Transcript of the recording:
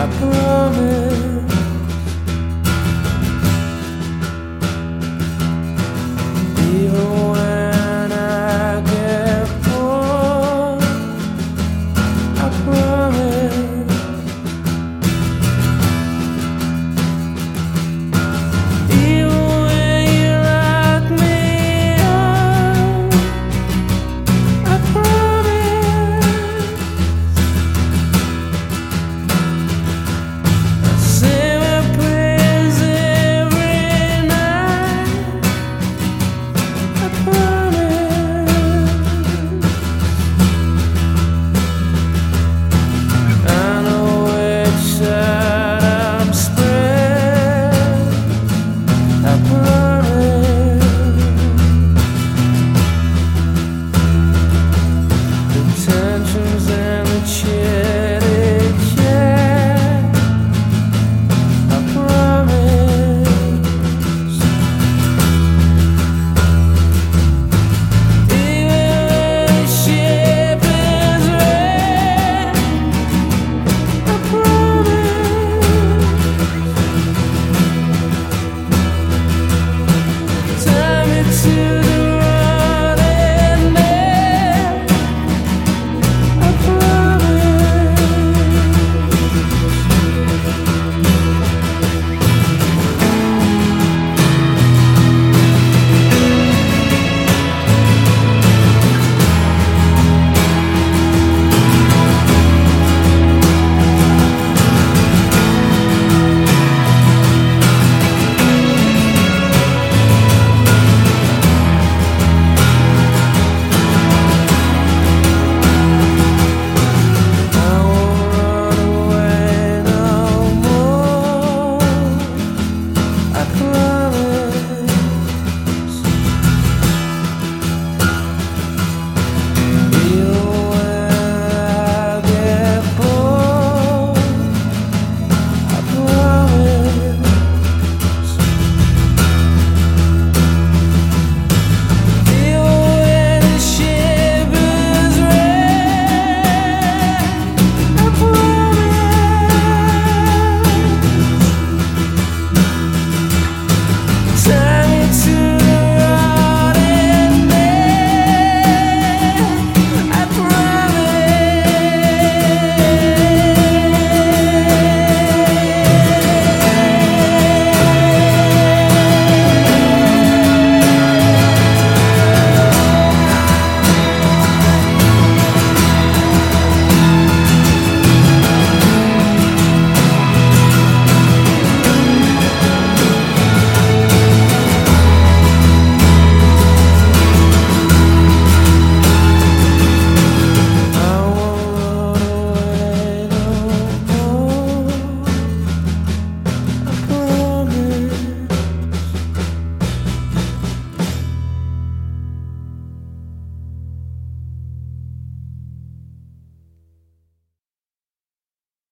I promise.